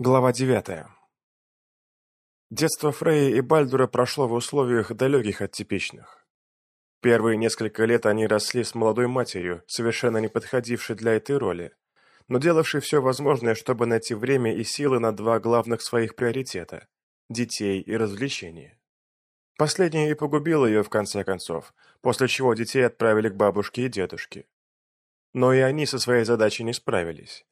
Глава девятая. Детство Фреи и Бальдура прошло в условиях далеких от типичных. Первые несколько лет они росли с молодой матерью, совершенно не подходившей для этой роли, но делавшей все возможное, чтобы найти время и силы на два главных своих приоритета – детей и развлечения. Последнее и погубило ее в конце концов, после чего детей отправили к бабушке и дедушке. Но и они со своей задачей не справились.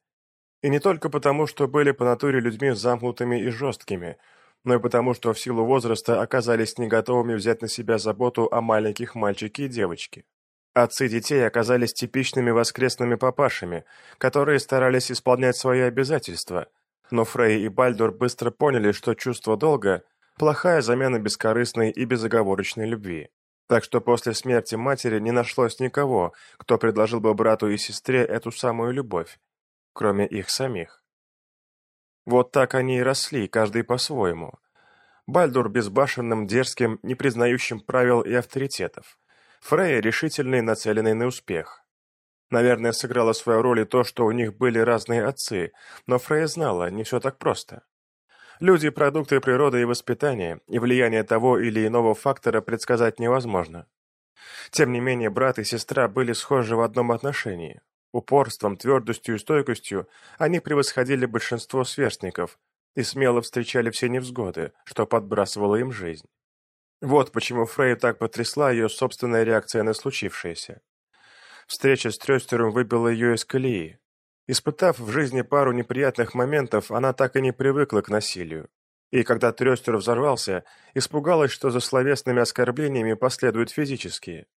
И не только потому, что были по натуре людьми замкнутыми и жесткими, но и потому, что в силу возраста оказались не готовыми взять на себя заботу о маленьких мальчике и девочке. Отцы детей оказались типичными воскресными папашами, которые старались исполнять свои обязательства, но Фрей и Бальдур быстро поняли, что чувство долга – плохая замена бескорыстной и безоговорочной любви. Так что после смерти матери не нашлось никого, кто предложил бы брату и сестре эту самую любовь, кроме их самих. Вот так они и росли, каждый по-своему. Бальдур безбашенным, дерзким, не признающим правил и авторитетов. Фрейя решительный, нацеленный на успех. Наверное, сыграло свою роль и то, что у них были разные отцы, но Фрейя знала, не все так просто. Люди – продукты природы и воспитания, и влияние того или иного фактора предсказать невозможно. Тем не менее, брат и сестра были схожи в одном отношении. Упорством, твердостью и стойкостью они превосходили большинство сверстников и смело встречали все невзгоды, что подбрасывало им жизнь. Вот почему Фрей так потрясла ее собственная реакция на случившееся. Встреча с Трёстером выбила ее из колеи. Испытав в жизни пару неприятных моментов, она так и не привыкла к насилию. И когда Трёстер взорвался, испугалась, что за словесными оскорблениями последуют физические.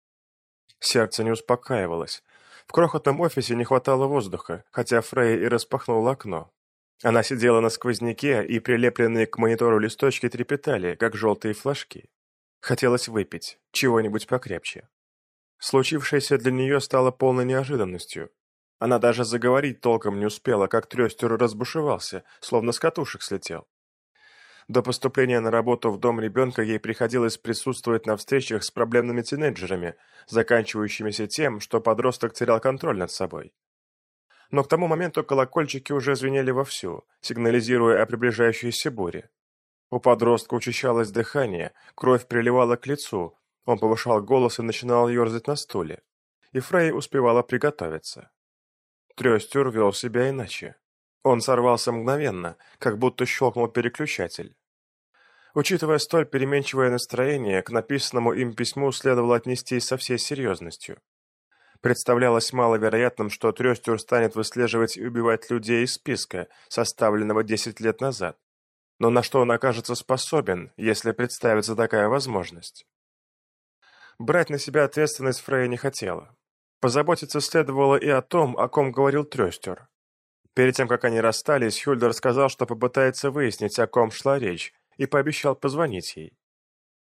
Сердце не успокаивалось, в крохотном офисе не хватало воздуха, хотя Фрей и распахнула окно. Она сидела на сквозняке, и прилепленные к монитору листочки трепетали, как желтые флажки. Хотелось выпить, чего-нибудь покрепче. Случившееся для нее стало полной неожиданностью. Она даже заговорить толком не успела, как трестер разбушевался, словно с катушек слетел. До поступления на работу в дом ребенка ей приходилось присутствовать на встречах с проблемными тинейджерами, заканчивающимися тем, что подросток терял контроль над собой. Но к тому моменту колокольчики уже звенели вовсю, сигнализируя о приближающейся буре. У подростка учащалось дыхание, кровь приливала к лицу, он повышал голос и начинал ерзать на стуле. И Фрей успевала приготовиться. Трестер вел себя иначе. Он сорвался мгновенно, как будто щелкнул переключатель. Учитывая столь переменчивое настроение, к написанному им письму следовало отнестись со всей серьезностью. Представлялось маловероятным, что Трестер станет выслеживать и убивать людей из списка, составленного 10 лет назад. Но на что он окажется способен, если представится такая возможность? Брать на себя ответственность Фрея не хотела. Позаботиться следовало и о том, о ком говорил Трестер. Перед тем, как они расстались, Хюльдер сказал, что попытается выяснить, о ком шла речь, и пообещал позвонить ей.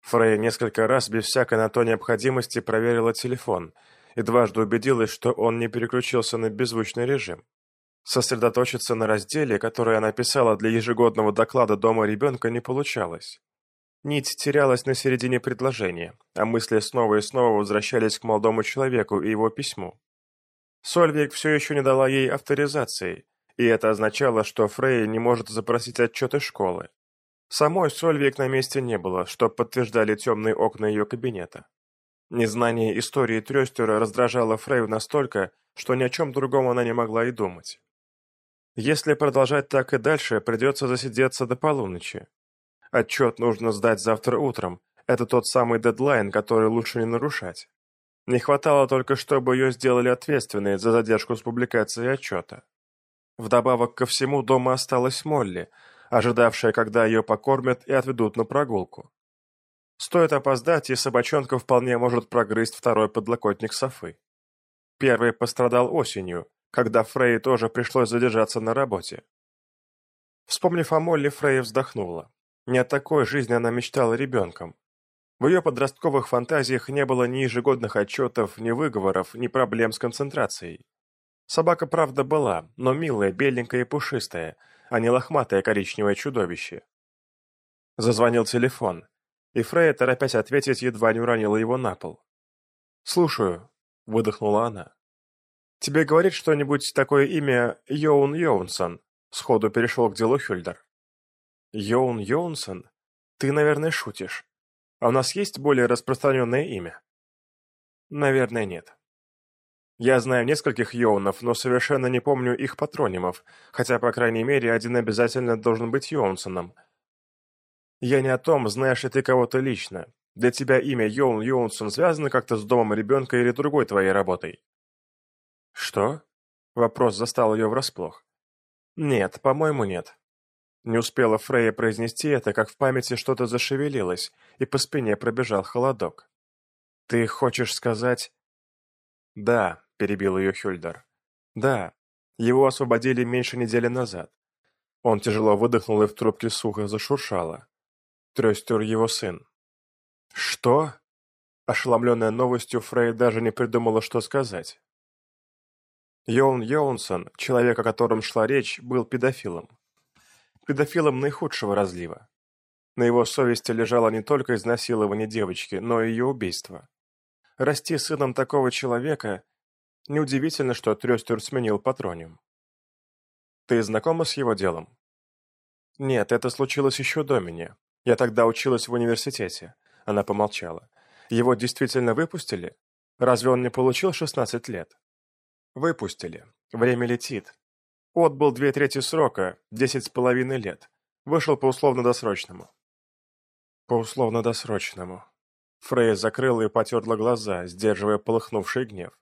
Фрей несколько раз без всякой на то необходимости проверила телефон и дважды убедилась, что он не переключился на беззвучный режим. Сосредоточиться на разделе, который она писала для ежегодного доклада дома ребенка, не получалось. Нить терялась на середине предложения, а мысли снова и снова возвращались к молодому человеку и его письму. Сольвик все еще не дала ей авторизации, и это означало, что Фрей не может запросить отчеты школы. Самой Сольвик на месте не было, что подтверждали темные окна ее кабинета. Незнание истории Трестера раздражало Фрейв настолько, что ни о чем другом она не могла и думать. Если продолжать так и дальше, придется засидеться до полуночи. Отчет нужно сдать завтра утром. Это тот самый дедлайн, который лучше не нарушать. Не хватало только, чтобы ее сделали ответственной за задержку с публикацией отчета. Вдобавок ко всему дома осталась Молли, ожидавшая, когда ее покормят и отведут на прогулку. Стоит опоздать, и собачонка вполне может прогрызть второй подлокотник Софы. Первый пострадал осенью, когда Фрей тоже пришлось задержаться на работе. Вспомнив о Молли, Фрей вздохнула. Не о такой жизни она мечтала ребенком. В ее подростковых фантазиях не было ни ежегодных отчетов, ни выговоров, ни проблем с концентрацией. Собака, правда, была, но милая, беленькая и пушистая, а не лохматое коричневое чудовище. Зазвонил телефон, и Фрея, торопясь ответить, едва не уронила его на пол. «Слушаю», — выдохнула она. «Тебе говорит что-нибудь такое имя Йоун Йоунсон?» Сходу перешел к делу Хюльдер. Йоун Йоунсон? Ты, наверное, шутишь. А у нас есть более распространенное имя? Наверное, нет. Я знаю нескольких Йоунов, но совершенно не помню их патронимов, хотя, по крайней мере, один обязательно должен быть Йоунсоном. Я не о том, знаешь ли ты кого-то лично. Для тебя имя Йоун Йоунсон связано как-то с домом ребенка или другой твоей работой? Что? Вопрос застал ее врасплох. Нет, по-моему, нет. Не успела Фрейя произнести это, как в памяти что-то зашевелилось, и по спине пробежал холодок. «Ты хочешь сказать...» «Да», — перебил ее Хюльдер. «Да, его освободили меньше недели назад». Он тяжело выдохнул и в трубке сухо зашуршало. Трестер его сын. «Что?» Ошеломленная новостью, Фрей даже не придумала, что сказать. Йоун Йоунсон, человек, о котором шла речь, был педофилом. Педофилом наихудшего разлива. На его совести лежало не только изнасилование девочки, но и ее убийство. Расти сыном такого человека... Неудивительно, что Трестер сменил патрониум. Ты знакома с его делом? Нет, это случилось еще до меня. Я тогда училась в университете. Она помолчала. Его действительно выпустили? Разве он не получил 16 лет? Выпустили. Время летит. Отбыл две трети срока, десять с половиной лет. Вышел по условно-досрочному. По условно-досрочному. Фрейя закрыла и потерла глаза, сдерживая полыхнувший гнев.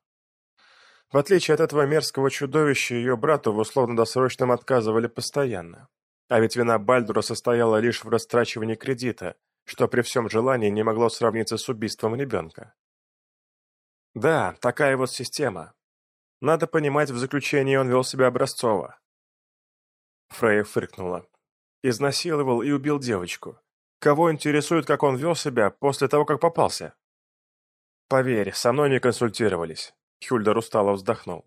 В отличие от этого мерзкого чудовища, ее брату в условно-досрочном отказывали постоянно. А ведь вина Бальдура состояла лишь в растрачивании кредита, что при всем желании не могло сравниться с убийством ребенка. Да, такая вот система. Надо понимать, в заключении он вел себя образцово. Фрейя фыркнула. Изнасиловал и убил девочку. Кого интересует, как он вел себя после того, как попался? Поверь, со мной не консультировались. Хюльдер устало вздохнул.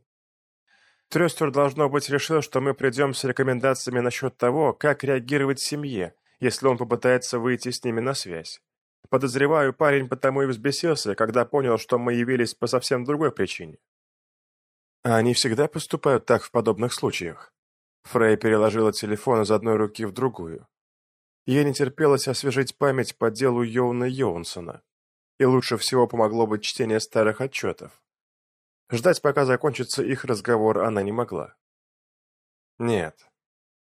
Трестер, должно быть, решил, что мы придем с рекомендациями насчет того, как реагировать семье, если он попытается выйти с ними на связь. Подозреваю, парень потому и взбесился, когда понял, что мы явились по совсем другой причине. А они всегда поступают так в подобных случаях. Фрей переложила телефон из одной руки в другую. Ей не терпелось освежить память по делу Йоуна Йоунсона. И лучше всего помогло бы чтение старых отчетов. Ждать, пока закончится их разговор, она не могла. Нет.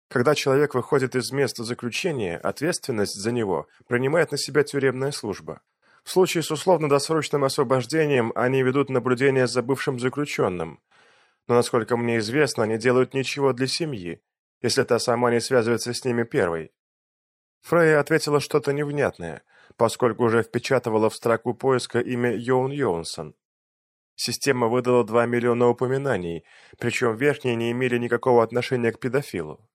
Когда человек выходит из места заключения, ответственность за него принимает на себя тюремная служба. В случае с условно-досрочным освобождением они ведут наблюдение за бывшим заключенным. Но, насколько мне известно, они делают ничего для семьи, если та сама не связывается с ними первой. Фрейя ответила что-то невнятное, поскольку уже впечатывала в строку поиска имя Йоун Йоунсон. Система выдала 2 миллиона упоминаний, причем верхние не имели никакого отношения к педофилу.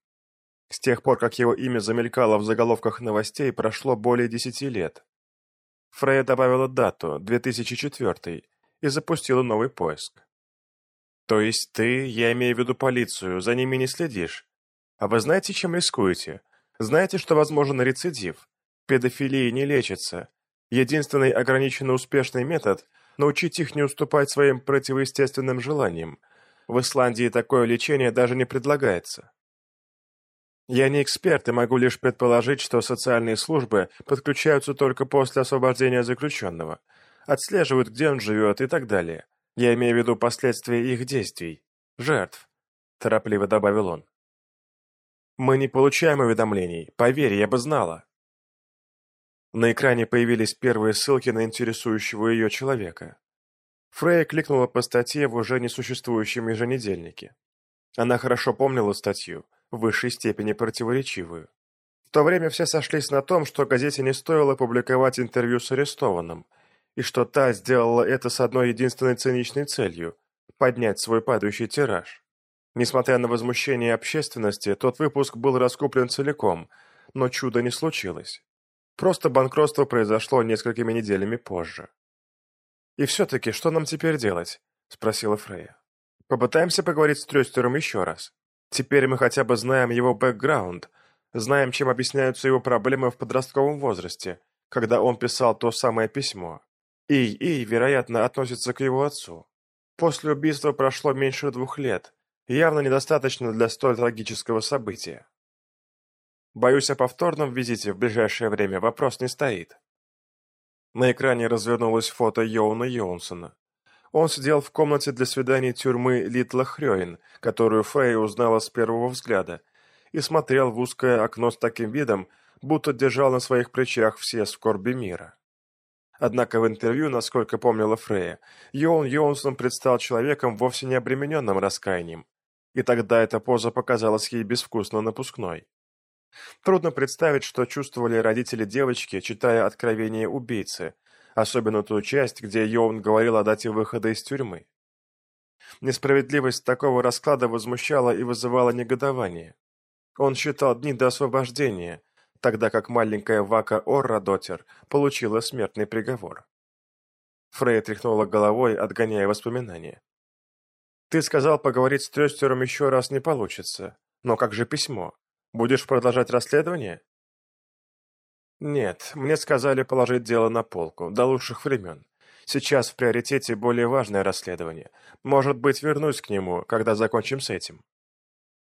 С тех пор, как его имя замелькало в заголовках новостей, прошло более 10 лет. Фрейя добавила дату, 2004, и запустила новый поиск. То есть ты, я имею в виду полицию, за ними не следишь? А вы знаете, чем рискуете? Знаете, что возможен рецидив? Педофилии не лечится. Единственный ограниченно успешный метод – научить их не уступать своим противоестественным желаниям. В Исландии такое лечение даже не предлагается. Я не эксперт и могу лишь предположить, что социальные службы подключаются только после освобождения заключенного, отслеживают, где он живет и так далее. Я имею в виду последствия их действий, жертв, торопливо добавил он. Мы не получаем уведомлений, поверь, я бы знала. На экране появились первые ссылки на интересующего ее человека. Фрейя кликнула по статье в уже несуществующем еженедельнике. Она хорошо помнила статью, в высшей степени противоречивую. В то время все сошлись на том, что газете не стоило публиковать интервью с арестованным, и что та сделала это с одной единственной циничной целью – поднять свой падающий тираж. Несмотря на возмущение общественности, тот выпуск был раскуплен целиком, но чуда не случилось. Просто банкротство произошло несколькими неделями позже. «И все-таки, что нам теперь делать?» – спросила Фрея. «Попытаемся поговорить с Трёстером еще раз. Теперь мы хотя бы знаем его бэкграунд, знаем, чем объясняются его проблемы в подростковом возрасте, когда он писал то самое письмо. И, и, вероятно, относится к его отцу. После убийства прошло меньше двух лет, Явно недостаточно для столь трагического события. Боюсь, о повторном визите в ближайшее время вопрос не стоит. На экране развернулось фото Йоуна Йонсона. Он сидел в комнате для свиданий тюрьмы Литла Хрёин, которую Фрей узнала с первого взгляда, и смотрел в узкое окно с таким видом, будто держал на своих плечах все скорби мира. Однако в интервью, насколько помнила Фрея, Йоун Йонсон предстал человеком вовсе не обремененным раскаянием, и тогда эта поза показалась ей безвкусно напускной. Трудно представить, что чувствовали родители девочки, читая «Откровение убийцы», особенно ту часть, где Йоун говорил о дате выхода из тюрьмы. Несправедливость такого расклада возмущала и вызывала негодование. Он считал дни до освобождения, тогда как маленькая Вака Орра Дотер получила смертный приговор. Фрей тряхнула головой, отгоняя воспоминания. «Ты сказал, поговорить с Трёстером еще раз не получится. Но как же письмо? Будешь продолжать расследование?» «Нет, мне сказали положить дело на полку, до лучших времен. Сейчас в приоритете более важное расследование. Может быть, вернусь к нему, когда закончим с этим».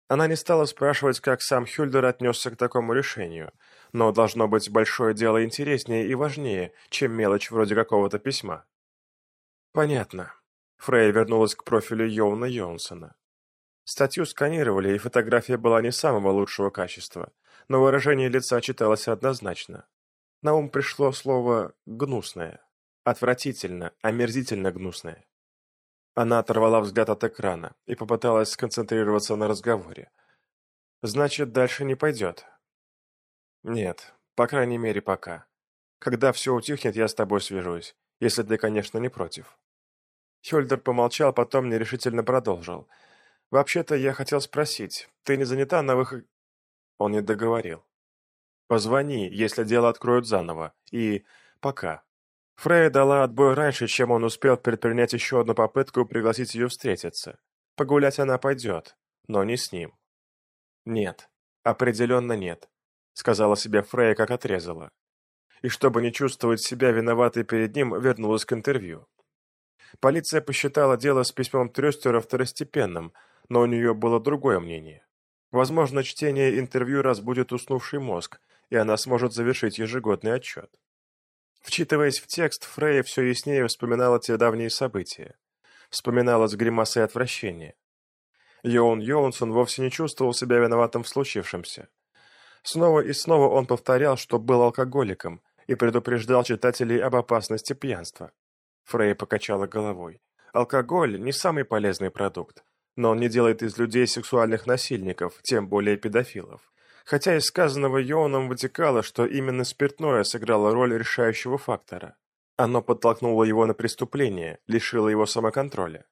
Она не стала спрашивать, как сам Хюльдер отнесся к такому решению, но должно быть большое дело интереснее и важнее, чем мелочь вроде какого-то письма. Понятно. Фрей вернулась к профилю Йоуна Йонсона. Статью сканировали, и фотография была не самого лучшего качества, но выражение лица читалось однозначно. На ум пришло слово «гнусное». Отвратительно, омерзительно гнусное. Она оторвала взгляд от экрана и попыталась сконцентрироваться на разговоре. «Значит, дальше не пойдет?» «Нет, по крайней мере, пока. Когда все утихнет, я с тобой свяжусь, если ты, конечно, не против». Хёльдер помолчал, потом нерешительно продолжил. «Вообще-то я хотел спросить, ты не занята на выход...» Он не договорил. «Позвони, если дело откроют заново. И... пока». Фрея дала отбой раньше, чем он успел предпринять еще одну попытку пригласить ее встретиться. Погулять она пойдет, но не с ним. «Нет, определенно нет», — сказала себе Фрея, как отрезала. И чтобы не чувствовать себя виноватой перед ним, вернулась к интервью. Полиция посчитала дело с письмом Трёстера второстепенным, но у нее было другое мнение. Возможно, чтение интервью разбудит уснувший мозг, и она сможет завершить ежегодный отчет. Вчитываясь в текст, Фрейя все яснее вспоминала те давние события. Вспоминала с гримасой отвращения. Йоун Йоунсон вовсе не чувствовал себя виноватым в случившемся. Снова и снова он повторял, что был алкоголиком, и предупреждал читателей об опасности пьянства. Фрей покачала головой. Алкоголь не самый полезный продукт, но он не делает из людей сексуальных насильников, тем более педофилов хотя из сказанного Йоаном вытекало, что именно спиртное сыграло роль решающего фактора. Оно подтолкнуло его на преступление, лишило его самоконтроля.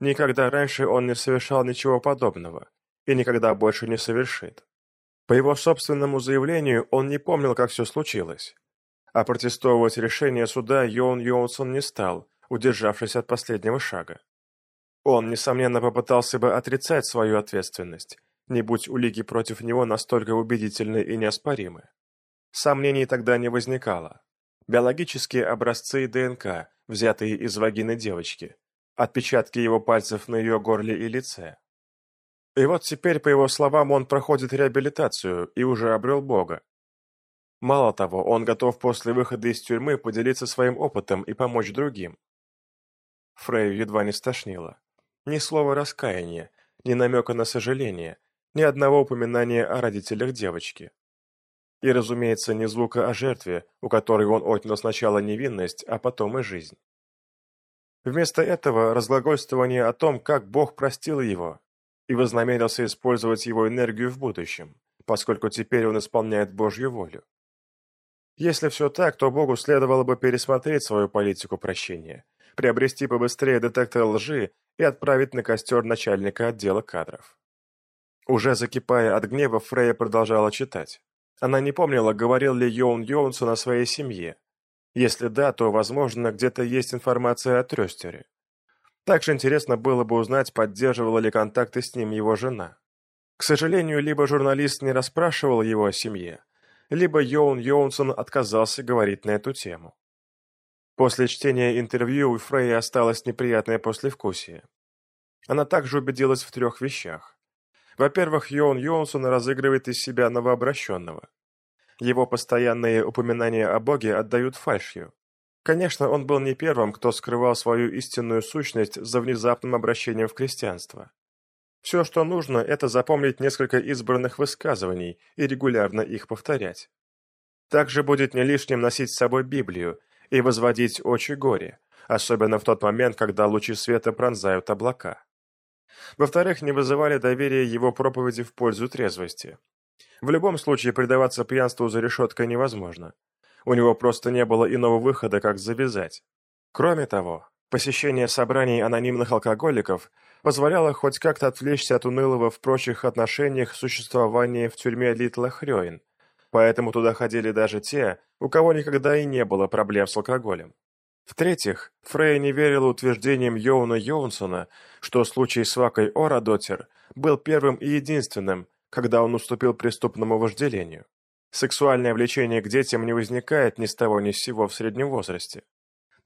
Никогда раньше он не совершал ничего подобного и никогда больше не совершит. По его собственному заявлению, он не помнил, как все случилось. А протестовывать решение суда Йоун Йонсон не стал, удержавшись от последнего шага. Он, несомненно, попытался бы отрицать свою ответственность, не будь улики против него настолько убедительны и неоспоримы. Сомнений тогда не возникало. Биологические образцы ДНК, взятые из вагины девочки, отпечатки его пальцев на ее горле и лице. И вот теперь, по его словам, он проходит реабилитацию и уже обрел Бога. Мало того, он готов после выхода из тюрьмы поделиться своим опытом и помочь другим. Фрейю едва не стошнило. Ни слова раскаяния, ни намека на сожаление, ни одного упоминания о родителях девочки. И, разумеется, ни звука о жертве, у которой он отнял сначала невинность, а потом и жизнь. Вместо этого разглагольствование о том, как Бог простил его и вознамерился использовать его энергию в будущем, поскольку теперь он исполняет Божью волю. Если все так, то Богу следовало бы пересмотреть свою политику прощения, приобрести побыстрее детектор лжи и отправить на костер начальника отдела кадров. Уже закипая от гнева, Фрея продолжала читать. Она не помнила, говорил ли Йоун Йоунсон о своей семье. Если да, то, возможно, где-то есть информация о Трёстере. Также интересно было бы узнать, поддерживала ли контакты с ним его жена. К сожалению, либо журналист не расспрашивал его о семье, либо Йоун Йоунсон отказался говорить на эту тему. После чтения интервью у Фрей осталось неприятное послевкусие. Она также убедилась в трех вещах. Во-первых, Йоун Йонсон разыгрывает из себя новообращенного. Его постоянные упоминания о Боге отдают фальшью. Конечно, он был не первым, кто скрывал свою истинную сущность за внезапным обращением в крестьянство. Все, что нужно, это запомнить несколько избранных высказываний и регулярно их повторять. Также будет не лишним носить с собой Библию и возводить очи горе, особенно в тот момент, когда лучи света пронзают облака. Во-вторых, не вызывали доверия его проповеди в пользу трезвости. В любом случае, предаваться пьянству за решеткой невозможно. У него просто не было иного выхода, как завязать. Кроме того, посещение собраний анонимных алкоголиков позволяло хоть как-то отвлечься от унылого в прочих отношениях существования в тюрьме Литла Хрёин, поэтому туда ходили даже те, у кого никогда и не было проблем с алкоголем. В-третьих, Фрей не верила утверждениям Йоуна Йоунсона, что случай с Вакой Орадотер был первым и единственным, когда он уступил преступному вожделению. Сексуальное влечение к детям не возникает ни с того ни с сего в среднем возрасте.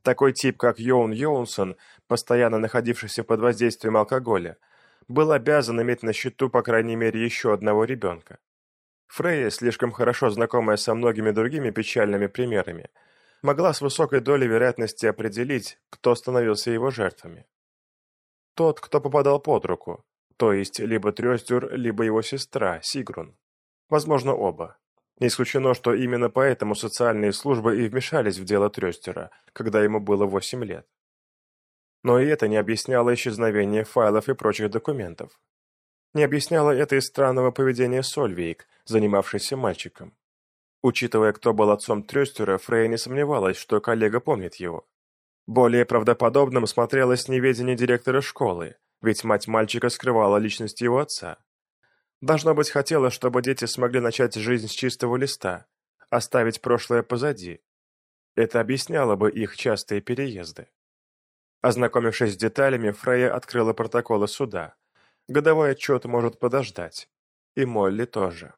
Такой тип, как Йоун Йоунсон, постоянно находившийся под воздействием алкоголя, был обязан иметь на счету по крайней мере еще одного ребенка. Фрейя, слишком хорошо знакомая со многими другими печальными примерами, могла с высокой долей вероятности определить, кто становился его жертвами. Тот, кто попадал под руку, то есть либо Трёстюр, либо его сестра, Сигрун. Возможно, оба. Не исключено, что именно поэтому социальные службы и вмешались в дело Трёстера, когда ему было 8 лет. Но и это не объясняло исчезновение файлов и прочих документов. Не объясняло это и странного поведения Сольвейк, занимавшейся мальчиком. Учитывая, кто был отцом Трёстера, Фрейя не сомневалась, что коллега помнит его. Более правдоподобным смотрелось неведение директора школы, ведь мать мальчика скрывала личность его отца. Должно быть, хотела, чтобы дети смогли начать жизнь с чистого листа, оставить прошлое позади. Это объясняло бы их частые переезды. Ознакомившись с деталями, Фрейя открыла протоколы суда. Годовой отчет может подождать. И Молли тоже.